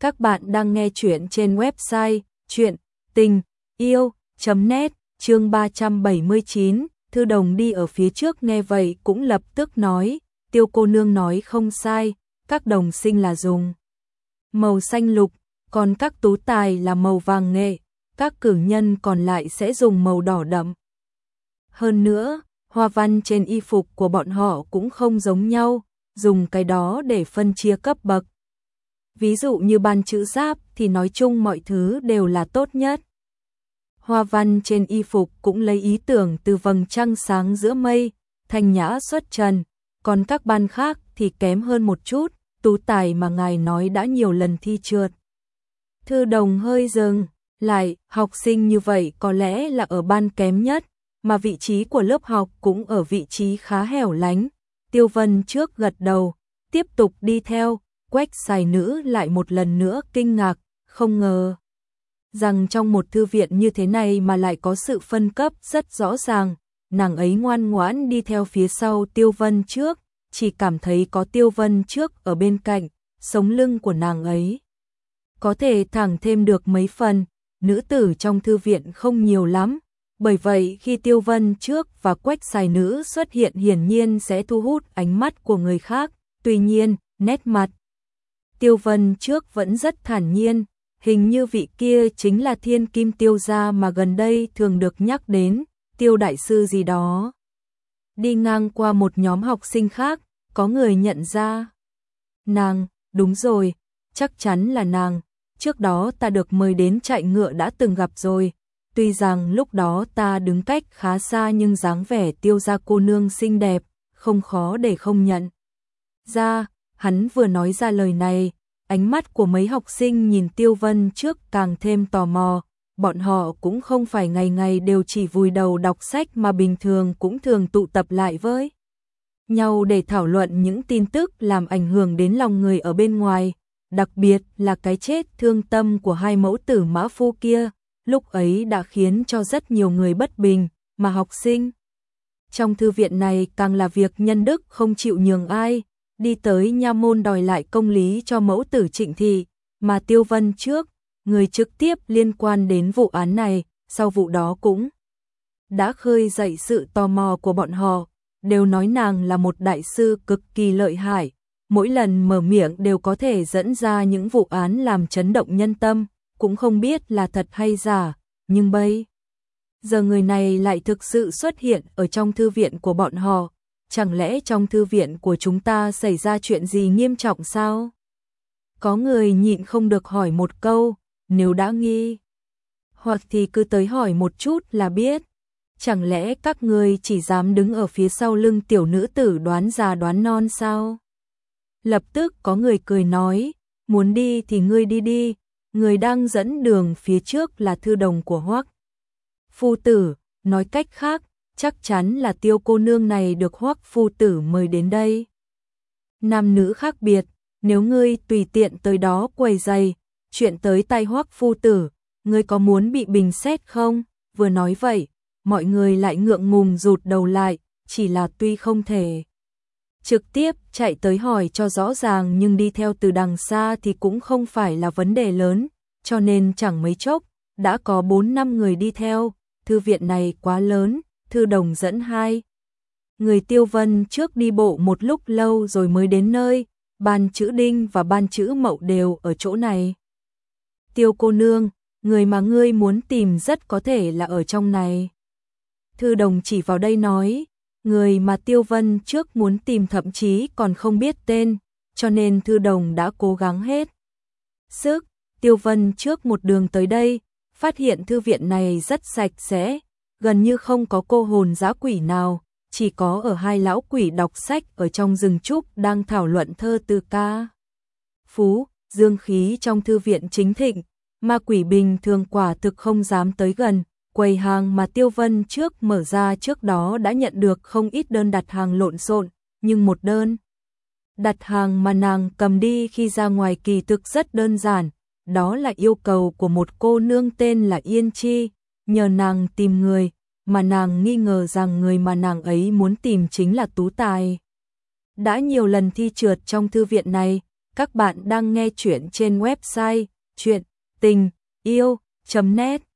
Các bạn đang nghe chuyện trên website chuyện tình yêu.net chương 379. Thư đồng đi ở phía trước nghe vậy cũng lập tức nói, tiêu cô nương nói không sai, các đồng sinh là dùng màu xanh lục, còn các tú tài là màu vàng nghệ, các cử nhân còn lại sẽ dùng màu đỏ đậm. Hơn nữa, hoa văn trên y phục của bọn họ cũng không giống nhau, dùng cái đó để phân chia cấp bậc. Ví dụ như ban chữ giáp thì nói chung mọi thứ đều là tốt nhất. Hoa văn trên y phục cũng lấy ý tưởng từ vầng trăng sáng giữa mây, thanh nhã xuất trần, còn các ban khác thì kém hơn một chút, tú tài mà ngài nói đã nhiều lần thi trượt. Thư đồng hơi dừng, lại, học sinh như vậy có lẽ là ở ban kém nhất, mà vị trí của lớp học cũng ở vị trí khá hẻo lánh. Tiêu Vân trước gật đầu, tiếp tục đi theo, quách xài nữ lại một lần nữa kinh ngạc, không ngờ. Rằng trong một thư viện như thế này mà lại có sự phân cấp rất rõ ràng, nàng ấy ngoan ngoãn đi theo phía sau Tiêu Vân trước, chỉ cảm thấy có Tiêu Vân trước ở bên cạnh, sống lưng của nàng ấy. Có thể thẳng thêm được mấy phần, nữ tử trong thư viện không nhiều lắm, bởi vậy khi Tiêu Vân trước và Quách xài nữ xuất hiện hiển nhiên sẽ thu hút ánh mắt của người khác, tuy nhiên, nét mặt. Tiêu Vân trước vẫn rất thản nhiên, hình như vị kia chính là thiên kim tiêu gia mà gần đây thường được nhắc đến, tiêu đại sư gì đó. Đi ngang qua một nhóm học sinh khác, có người nhận ra. Nàng, đúng rồi, chắc chắn là nàng, trước đó ta được mời đến chạy ngựa đã từng gặp rồi, tuy rằng lúc đó ta đứng cách khá xa nhưng dáng vẻ tiêu gia cô nương xinh đẹp, không khó để không nhận. Ra, hắn vừa nói ra lời này, ánh mắt của mấy học sinh nhìn Tiêu Vân trước càng thêm tò mò, bọn họ cũng không phải ngày ngày đều chỉ vùi đầu đọc sách mà bình thường cũng thường tụ tập lại với nhau để thảo luận những tin tức làm ảnh hưởng đến lòng người ở bên ngoài, đặc biệt là cái chết thương tâm của hai mẫu tử mã phu kia, lúc ấy đã khiến cho rất nhiều người bất bình, mà học sinh. Trong thư viện này càng là việc nhân đức không chịu nhường ai, đi tới nha môn đòi lại công lý cho mẫu tử trịnh thị, mà Tiêu Vân trước, người trực tiếp liên quan đến vụ án này, sau vụ đó cũng đã khơi dậy sự tò mò của bọn họ, đều nói nàng là một đại sư cực kỳ lợi hại, mỗi lần mở miệng đều có thể dẫn ra những vụ án làm chấn động nhân tâm, cũng không biết là thật hay giả, nhưng bây giờ người này lại thực sự xuất hiện ở trong thư viện của bọn họ, chẳng lẽ trong thư viện của chúng ta xảy ra chuyện gì nghiêm trọng sao? Có người nhịn không được hỏi một câu, nếu đã nghi, hoặc thì cứ tới hỏi một chút là biết. Chẳng lẽ các người chỉ dám đứng ở phía sau lưng tiểu nữ tử đoán già đoán non sao? Lập tức có người cười nói, muốn đi thì ngươi đi đi, người đang dẫn đường phía trước là thư đồng của Hoắc. Phu tử, nói cách khác, chắc chắn là tiêu cô nương này được Hoắc phu tử mời đến đây. Nam nữ khác biệt, nếu ngươi tùy tiện tới đó quầy giày, chuyện tới tay Hoắc phu tử, ngươi có muốn bị bình xét không? Vừa nói vậy, mọi người lại ngượng ngùng rụt đầu lại, chỉ là tuy không thể trực tiếp chạy tới hỏi cho rõ ràng nhưng đi theo từ đằng xa thì cũng không phải là vấn đề lớn, cho nên chẳng mấy chốc, đã có 4 năm người đi theo, thư viện này quá lớn, thư đồng dẫn hai. Người tiêu vân trước đi bộ một lúc lâu rồi mới đến nơi, ban chữ đinh và ban chữ mậu đều ở chỗ này. Tiêu cô nương, người mà ngươi muốn tìm rất có thể là ở trong này. Thư đồng chỉ vào đây nói, người mà Tiêu Vân trước muốn tìm thậm chí còn không biết tên, cho nên Thư đồng đã cố gắng hết. Sức, Tiêu Vân trước một đường tới đây, phát hiện thư viện này rất sạch sẽ, gần như không có cô hồn giá quỷ nào, chỉ có ở hai lão quỷ đọc sách ở trong rừng trúc đang thảo luận thơ từ ca. Phú, dương khí trong thư viện chính thịnh, ma quỷ bình thường quả thực không dám tới gần, quầy hàng mà Tiêu Vân trước mở ra trước đó đã nhận được không ít đơn đặt hàng lộn xộn, nhưng một đơn đặt hàng mà nàng cầm đi khi ra ngoài kỳ thực rất đơn giản, đó là yêu cầu của một cô nương tên là Yên Chi, nhờ nàng tìm người, mà nàng nghi ngờ rằng người mà nàng ấy muốn tìm chính là Tú Tài. Đã nhiều lần thi trượt trong thư viện này, Các bạn đang nghe chuyện trên website chuyện tình yêu.net